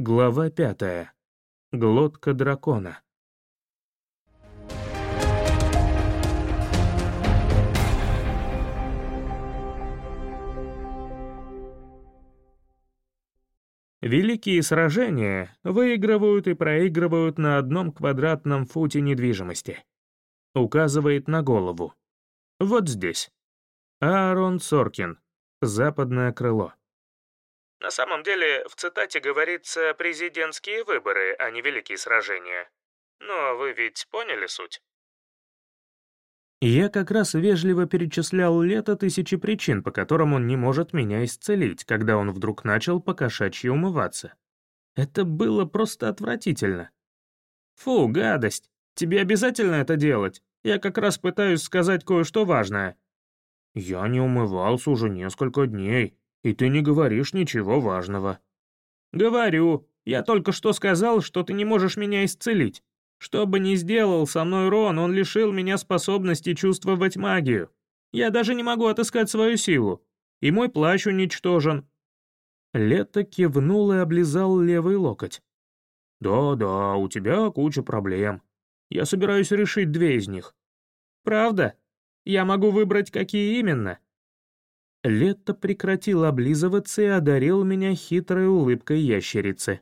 Глава пятая. Глотка дракона. Великие сражения выигрывают и проигрывают на одном квадратном футе недвижимости. Указывает на голову. Вот здесь. Аарон Соркин. Западное крыло. На самом деле, в цитате говорится «президентские выборы», а не «великие сражения». Но вы ведь поняли суть? Я как раз вежливо перечислял Лето тысячи причин, по которым он не может меня исцелить, когда он вдруг начал покошачьи умываться. Это было просто отвратительно. «Фу, гадость! Тебе обязательно это делать? Я как раз пытаюсь сказать кое-что важное». «Я не умывался уже несколько дней, и ты не говоришь ничего важного». «Говорю. Я только что сказал, что ты не можешь меня исцелить. Что бы ни сделал со мной Рон, он лишил меня способности чувствовать магию. Я даже не могу отыскать свою силу. И мой плащ уничтожен». Лето кивнул и облизал левый локоть. «Да-да, у тебя куча проблем. Я собираюсь решить две из них». «Правда? Я могу выбрать, какие именно?» Лето прекратил облизываться и одарил меня хитрой улыбкой ящерицы.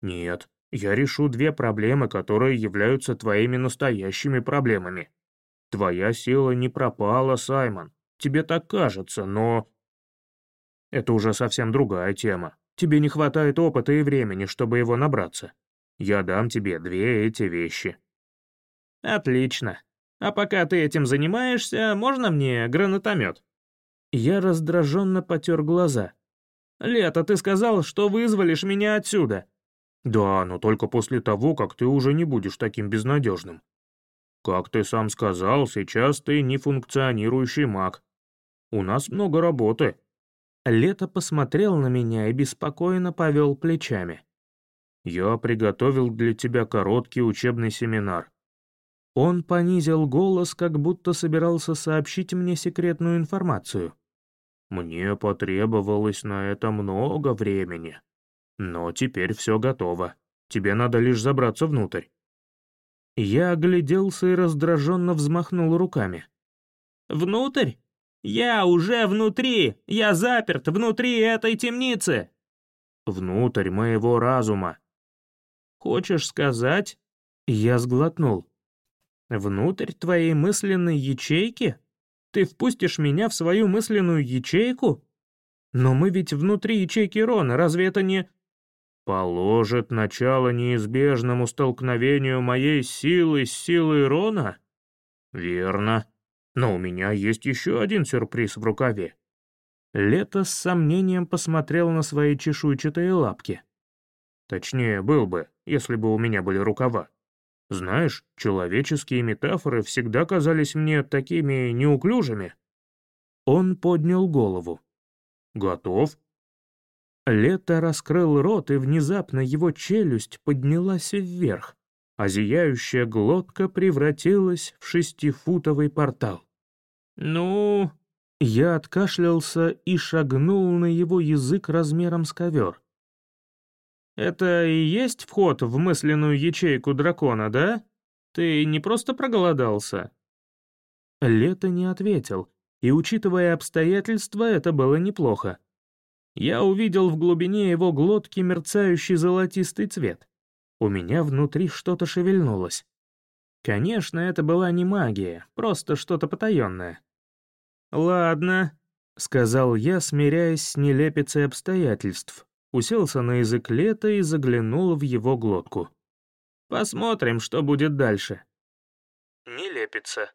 «Нет, я решу две проблемы, которые являются твоими настоящими проблемами. Твоя сила не пропала, Саймон. Тебе так кажется, но... Это уже совсем другая тема. Тебе не хватает опыта и времени, чтобы его набраться. Я дам тебе две эти вещи». «Отлично. А пока ты этим занимаешься, можно мне гранатомет?» Я раздраженно потер глаза. «Лето, ты сказал, что вызволишь меня отсюда». «Да, но только после того, как ты уже не будешь таким безнадежным. Как ты сам сказал, сейчас ты нефункционирующий маг. У нас много работы». Лето посмотрел на меня и беспокойно повел плечами. «Я приготовил для тебя короткий учебный семинар. Он понизил голос, как будто собирался сообщить мне секретную информацию. «Мне потребовалось на это много времени. Но теперь все готово. Тебе надо лишь забраться внутрь». Я огляделся и раздраженно взмахнул руками. «Внутрь? Я уже внутри! Я заперт внутри этой темницы!» «Внутрь моего разума!» «Хочешь сказать?» Я сглотнул. Внутрь твоей мысленной ячейки? Ты впустишь меня в свою мысленную ячейку? Но мы ведь внутри ячейки Рона, разве это не...» «Положит начало неизбежному столкновению моей силы с силой Рона?» «Верно. Но у меня есть еще один сюрприз в рукаве». Лето с сомнением посмотрел на свои чешуйчатые лапки. Точнее, был бы, если бы у меня были рукава. Знаешь, человеческие метафоры всегда казались мне такими неуклюжими». Он поднял голову. «Готов?» Лето раскрыл рот, и внезапно его челюсть поднялась вверх, а зияющая глотка превратилась в шестифутовый портал. «Ну...» Я откашлялся и шагнул на его язык размером с ковер. Это и есть вход в мысленную ячейку дракона, да? Ты не просто проголодался?» Лето не ответил, и, учитывая обстоятельства, это было неплохо. Я увидел в глубине его глотки мерцающий золотистый цвет. У меня внутри что-то шевельнулось. Конечно, это была не магия, просто что-то потаенное. «Ладно», — сказал я, смиряясь с нелепицей обстоятельств, уселся на язык лета и заглянул в его глотку. «Посмотрим, что будет дальше». «Не лепится.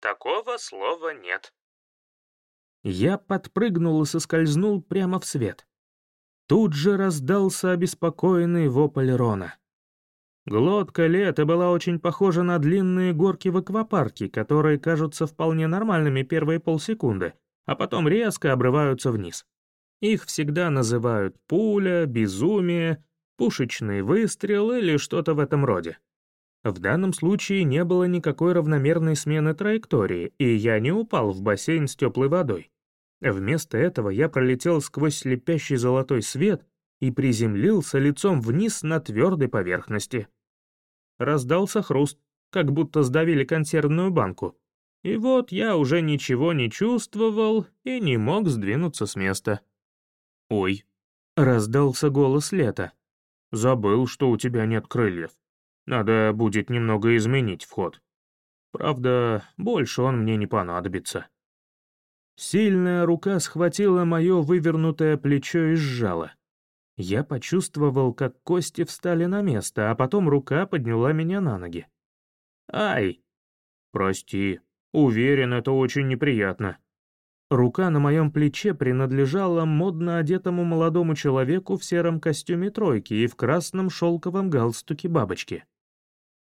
Такого слова нет». Я подпрыгнул и соскользнул прямо в свет. Тут же раздался обеспокоенный вопль Рона. Глотка лета была очень похожа на длинные горки в аквапарке, которые кажутся вполне нормальными первые полсекунды, а потом резко обрываются вниз. Их всегда называют пуля, безумие, пушечный выстрел или что-то в этом роде. В данном случае не было никакой равномерной смены траектории, и я не упал в бассейн с теплой водой. Вместо этого я пролетел сквозь слепящий золотой свет и приземлился лицом вниз на твердой поверхности. Раздался хруст, как будто сдавили консервную банку. И вот я уже ничего не чувствовал и не мог сдвинуться с места. «Ой», — раздался голос Лета. «Забыл, что у тебя нет крыльев. Надо будет немного изменить вход. Правда, больше он мне не понадобится». Сильная рука схватила мое вывернутое плечо и сжала. Я почувствовал, как кости встали на место, а потом рука подняла меня на ноги. «Ай!» «Прости. Уверен, это очень неприятно». Рука на моем плече принадлежала модно одетому молодому человеку в сером костюме тройки и в красном шелковом галстуке бабочки.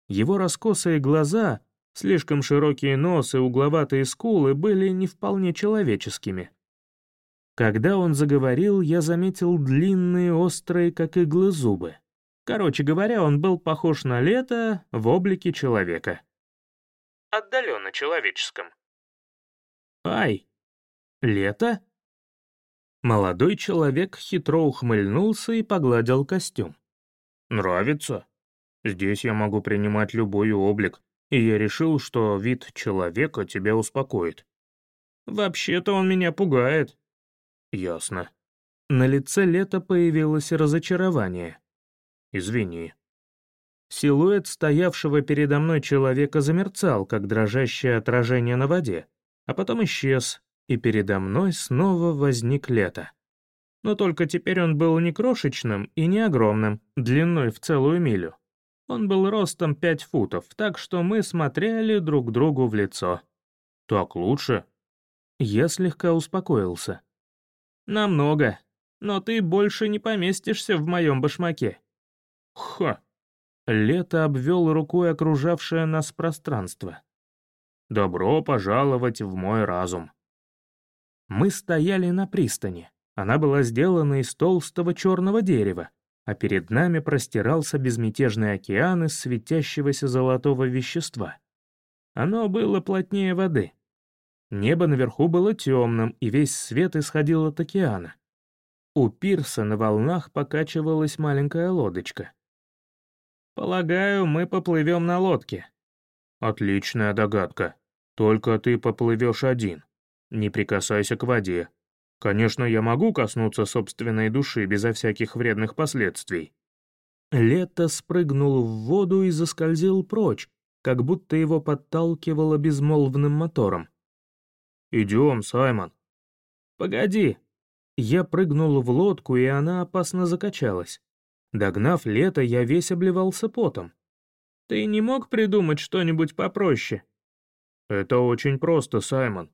Его раскосые глаза, слишком широкие нос и угловатые скулы были не вполне человеческими. Когда он заговорил, я заметил длинные, острые, как иглы, зубы. Короче говоря, он был похож на лето в облике человека. Отдаленно человеческом. «Ай! Лето?» Молодой человек хитро ухмыльнулся и погладил костюм. «Нравится? Здесь я могу принимать любой облик, и я решил, что вид человека тебя успокоит. Вообще-то он меня пугает». «Ясно». На лице Лета появилось разочарование. Извини». Силуэт стоявшего передо мной человека замерцал, как дрожащее отражение на воде, а потом исчез, и передо мной снова возник лето. Но только теперь он был не крошечным и не огромным, длиной в целую милю. Он был ростом пять футов, так что мы смотрели друг другу в лицо. «Так лучше?» Я слегка успокоился. «Намного, но ты больше не поместишься в моем башмаке. Ха! Лето обвел рукой окружавшее нас пространство. «Добро пожаловать в мой разум». Мы стояли на пристани. Она была сделана из толстого черного дерева, а перед нами простирался безмятежный океан из светящегося золотого вещества. Оно было плотнее воды. Небо наверху было темным, и весь свет исходил от океана. У пирса на волнах покачивалась маленькая лодочка. Полагаю, мы поплывем на лодке. Отличная догадка. Только ты поплывешь один. Не прикасайся к воде. Конечно, я могу коснуться собственной души безо всяких вредных последствий. Лето спрыгнул в воду и заскользил прочь, как будто его подталкивало безмолвным мотором. «Идем, Саймон». «Погоди». Я прыгнул в лодку, и она опасно закачалась. Догнав лето, я весь обливался потом. «Ты не мог придумать что-нибудь попроще?» «Это очень просто, Саймон.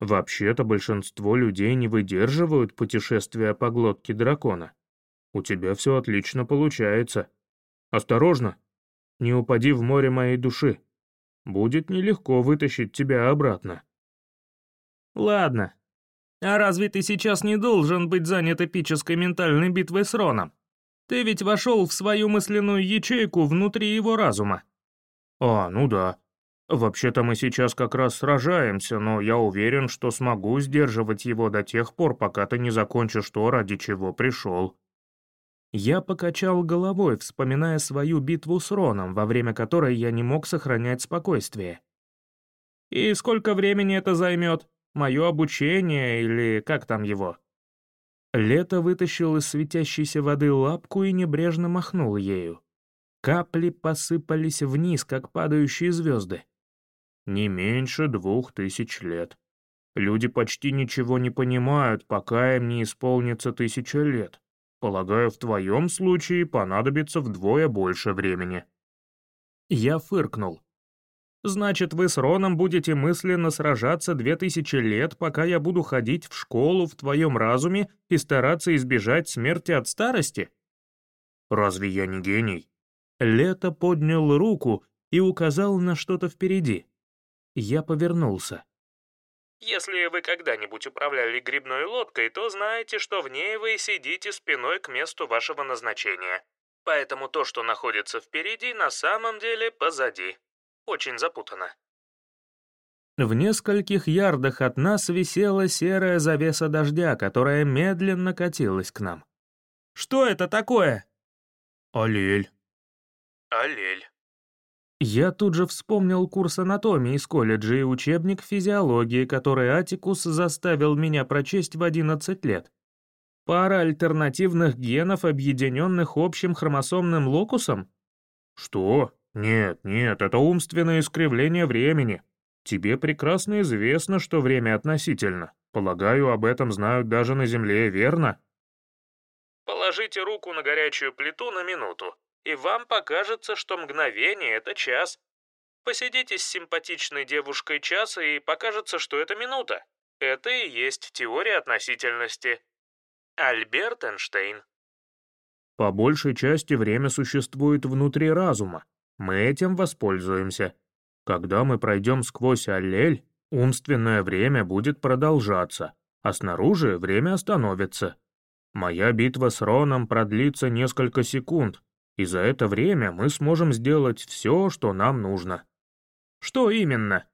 Вообще-то большинство людей не выдерживают путешествия по глотке дракона. У тебя все отлично получается. Осторожно! Не упади в море моей души. Будет нелегко вытащить тебя обратно». «Ладно. А разве ты сейчас не должен быть занят эпической ментальной битвой с Роном?» Ты ведь вошел в свою мысленную ячейку внутри его разума». «А, ну да. Вообще-то мы сейчас как раз сражаемся, но я уверен, что смогу сдерживать его до тех пор, пока ты не закончишь то, ради чего пришел». Я покачал головой, вспоминая свою битву с Роном, во время которой я не мог сохранять спокойствие. «И сколько времени это займет? Мое обучение или как там его?» Лето вытащил из светящейся воды лапку и небрежно махнул ею. Капли посыпались вниз, как падающие звезды. Не меньше двух тысяч лет. Люди почти ничего не понимают, пока им не исполнится тысяча лет. Полагаю, в твоем случае понадобится вдвое больше времени. Я фыркнул. Значит, вы с Роном будете мысленно сражаться две тысячи лет, пока я буду ходить в школу в твоем разуме и стараться избежать смерти от старости? Разве я не гений? Лето поднял руку и указал на что-то впереди. Я повернулся. Если вы когда-нибудь управляли грибной лодкой, то знаете, что в ней вы сидите спиной к месту вашего назначения. Поэтому то, что находится впереди, на самом деле позади очень запутано. В нескольких ярдах от нас висела серая завеса дождя, которая медленно катилась к нам. Что это такое?» «Аллель». «Аллель». Я тут же вспомнил курс анатомии из колледжа и учебник физиологии, который Атикус заставил меня прочесть в 11 лет. Пара альтернативных генов, объединенных общим хромосомным локусом? Что? Нет, нет, это умственное искривление времени. Тебе прекрасно известно, что время относительно. Полагаю, об этом знают даже на Земле, верно? Положите руку на горячую плиту на минуту, и вам покажется, что мгновение — это час. Посидите с симпатичной девушкой час, и покажется, что это минута. Это и есть теория относительности. Альберт Эйнштейн. По большей части время существует внутри разума. Мы этим воспользуемся. Когда мы пройдем сквозь аллель, умственное время будет продолжаться, а снаружи время остановится. Моя битва с Роном продлится несколько секунд, и за это время мы сможем сделать все, что нам нужно. Что именно?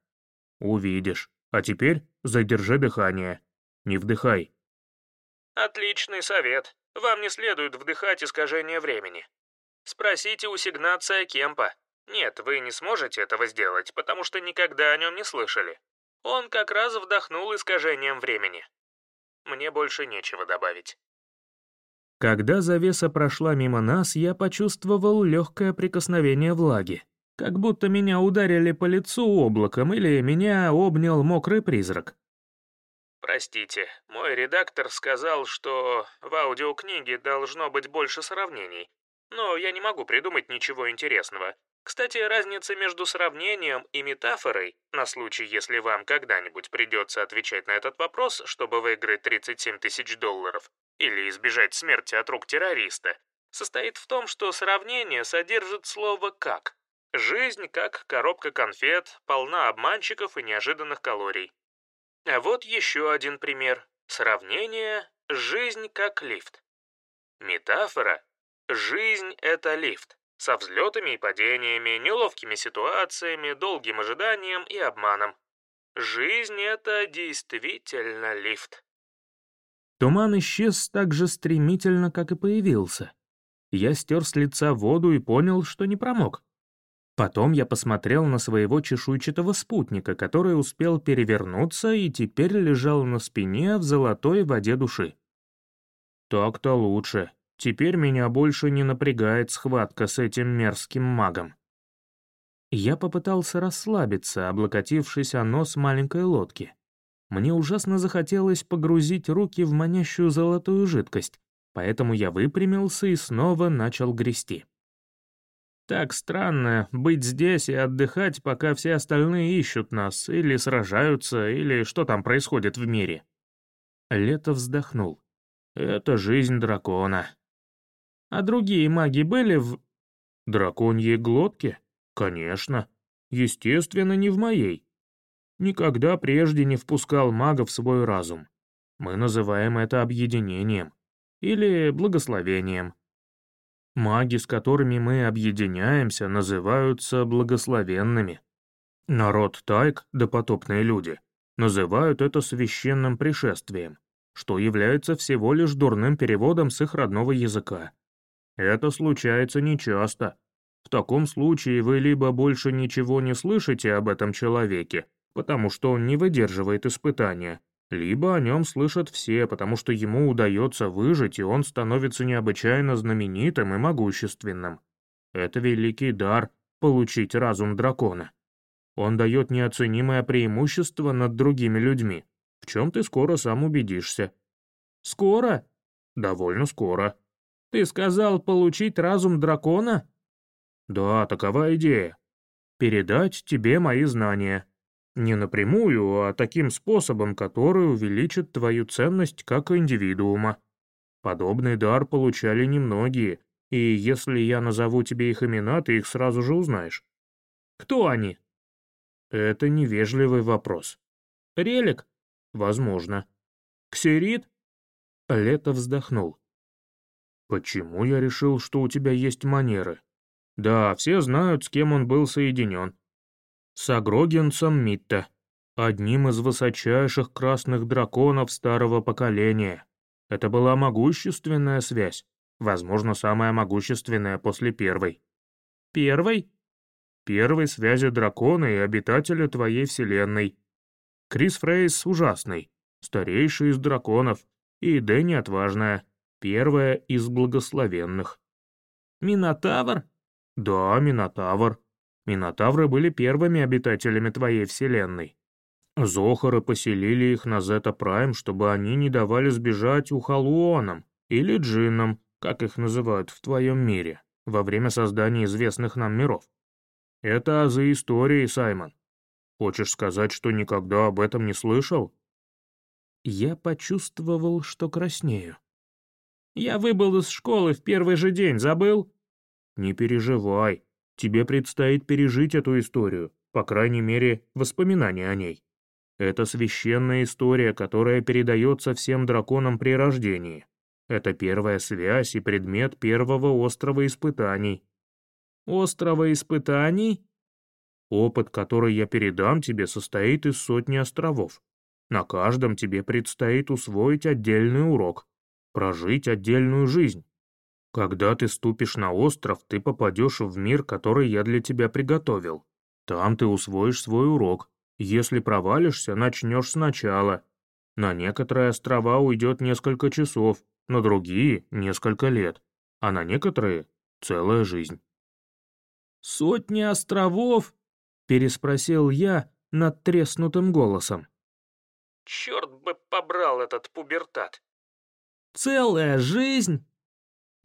Увидишь. А теперь задержи дыхание. Не вдыхай. Отличный совет. Вам не следует вдыхать искажение времени. Спросите у Сигнация Кемпа. Нет, вы не сможете этого сделать, потому что никогда о нем не слышали. Он как раз вдохнул искажением времени. Мне больше нечего добавить. Когда завеса прошла мимо нас, я почувствовал легкое прикосновение влаги. Как будто меня ударили по лицу облаком или меня обнял мокрый призрак. Простите, мой редактор сказал, что в аудиокниге должно быть больше сравнений, но я не могу придумать ничего интересного. Кстати, разница между сравнением и метафорой, на случай, если вам когда-нибудь придется отвечать на этот вопрос, чтобы выиграть 37 тысяч долларов или избежать смерти от рук террориста, состоит в том, что сравнение содержит слово «как». Жизнь, как коробка конфет, полна обманщиков и неожиданных калорий. А вот еще один пример. Сравнение «жизнь как лифт». Метафора «жизнь — это лифт» со взлетами и падениями, неловкими ситуациями, долгим ожиданием и обманом. Жизнь — это действительно лифт. Туман исчез так же стремительно, как и появился. Я стер с лица воду и понял, что не промок. Потом я посмотрел на своего чешуйчатого спутника, который успел перевернуться и теперь лежал на спине в золотой воде души. «Так-то лучше», Теперь меня больше не напрягает схватка с этим мерзким магом. Я попытался расслабиться, облокотившись о нос маленькой лодки. Мне ужасно захотелось погрузить руки в манящую золотую жидкость, поэтому я выпрямился и снова начал грести. Так странно быть здесь и отдыхать, пока все остальные ищут нас, или сражаются, или что там происходит в мире. Лето вздохнул. Это жизнь дракона. А другие маги были в... Драконьей глотке? Конечно. Естественно, не в моей. Никогда прежде не впускал мага в свой разум. Мы называем это объединением. Или благословением. Маги, с которыми мы объединяемся, называются благословенными. Народ Тайк, допотопные люди, называют это священным пришествием, что является всего лишь дурным переводом с их родного языка. Это случается нечасто. В таком случае вы либо больше ничего не слышите об этом человеке, потому что он не выдерживает испытания, либо о нем слышат все, потому что ему удается выжить, и он становится необычайно знаменитым и могущественным. Это великий дар — получить разум дракона. Он дает неоценимое преимущество над другими людьми, в чем ты скоро сам убедишься. Скоро? Довольно скоро. Ты сказал получить разум дракона? Да, такова идея. Передать тебе мои знания. Не напрямую, а таким способом, который увеличит твою ценность как индивидуума. Подобный дар получали немногие, и если я назову тебе их имена, ты их сразу же узнаешь. Кто они? Это невежливый вопрос. Релик? Возможно. Ксерит? Лето вздохнул. «Почему я решил, что у тебя есть манеры?» «Да, все знают, с кем он был соединен. С Агрогенсом Митта, одним из высочайших красных драконов старого поколения. Это была могущественная связь. Возможно, самая могущественная после первой. Первой? Первой связи дракона и обитателя твоей вселенной. Крис Фрейс ужасный, старейший из драконов, и Дэнни отважная, первая из благословенных. Минотавр? Да, Минотавр. Минотавры были первыми обитателями твоей вселенной. Зохары поселили их на Зета Прайм, чтобы они не давали сбежать ухалуонам или джиннам, как их называют в твоем мире, во время создания известных нам миров. Это азы истории, Саймон. Хочешь сказать, что никогда об этом не слышал? Я почувствовал, что краснею. Я выбыл из школы в первый же день, забыл? Не переживай, тебе предстоит пережить эту историю, по крайней мере, воспоминания о ней. Это священная история, которая передается всем драконам при рождении. Это первая связь и предмет первого острова испытаний. Острова испытаний? Опыт, который я передам тебе, состоит из сотни островов. На каждом тебе предстоит усвоить отдельный урок, прожить отдельную жизнь. Когда ты ступишь на остров, ты попадешь в мир, который я для тебя приготовил. Там ты усвоишь свой урок, если провалишься, начнешь сначала. На некоторые острова уйдет несколько часов, на другие — несколько лет, а на некоторые — целая жизнь. «Сотни островов?» — переспросил я над треснутым голосом. «Черт бы побрал этот пубертат!» «Целая жизнь?»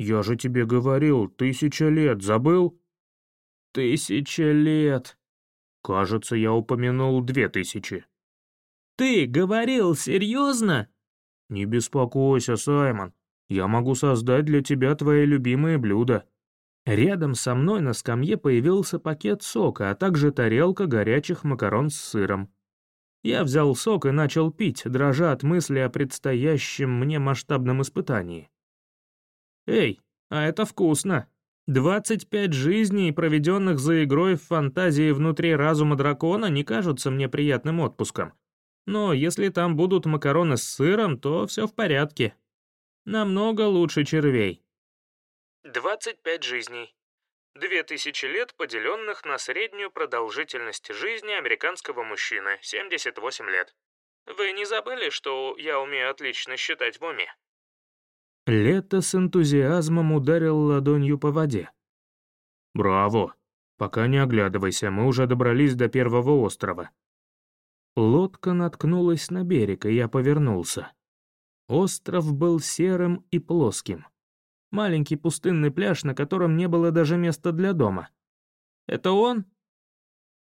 «Я же тебе говорил, тысяча лет, забыл?» «Тысяча лет», Кажется, я упомянул две тысячи. Ты говорил серьезно? Не беспокойся, Саймон. Я могу создать для тебя твои любимые блюда. Рядом со мной на скамье появился пакет сока, а также тарелка горячих макарон с сыром. Я взял сок и начал пить, дрожа от мысли о предстоящем мне масштабном испытании. «Эй, а это вкусно!» 25 жизней, проведенных за игрой в фантазии внутри разума дракона, не кажутся мне приятным отпуском. Но если там будут макароны с сыром, то все в порядке. Намного лучше червей. 25 жизней. 2000 лет, поделенных на среднюю продолжительность жизни американского мужчины, 78 лет. Вы не забыли, что я умею отлично считать в уме? Лето с энтузиазмом ударил ладонью по воде. «Браво! Пока не оглядывайся, мы уже добрались до первого острова». Лодка наткнулась на берег, и я повернулся. Остров был серым и плоским. Маленький пустынный пляж, на котором не было даже места для дома. «Это он?»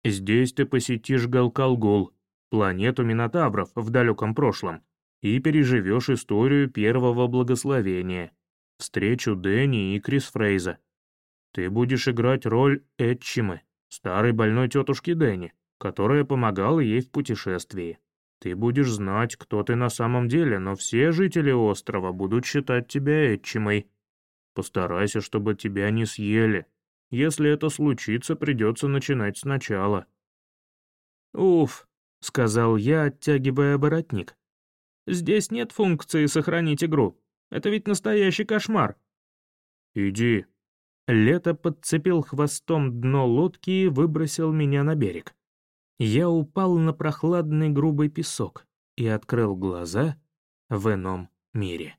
«Здесь ты посетишь Галкалгул, планету Минотавров в далеком прошлом, и переживешь историю первого благословения, встречу Дэнни и Крис Фрейза. Ты будешь играть роль Этчимы, старой больной тетушки Дэнни, которая помогала ей в путешествии. Ты будешь знать, кто ты на самом деле, но все жители острова будут считать тебя Этчимой. Постарайся, чтобы тебя не съели. Если это случится, придется начинать сначала». «Уф», — сказал я, оттягивая воротник. Здесь нет функции «сохранить игру». Это ведь настоящий кошмар». «Иди». Лето подцепил хвостом дно лодки и выбросил меня на берег. Я упал на прохладный грубый песок и открыл глаза в ином мире.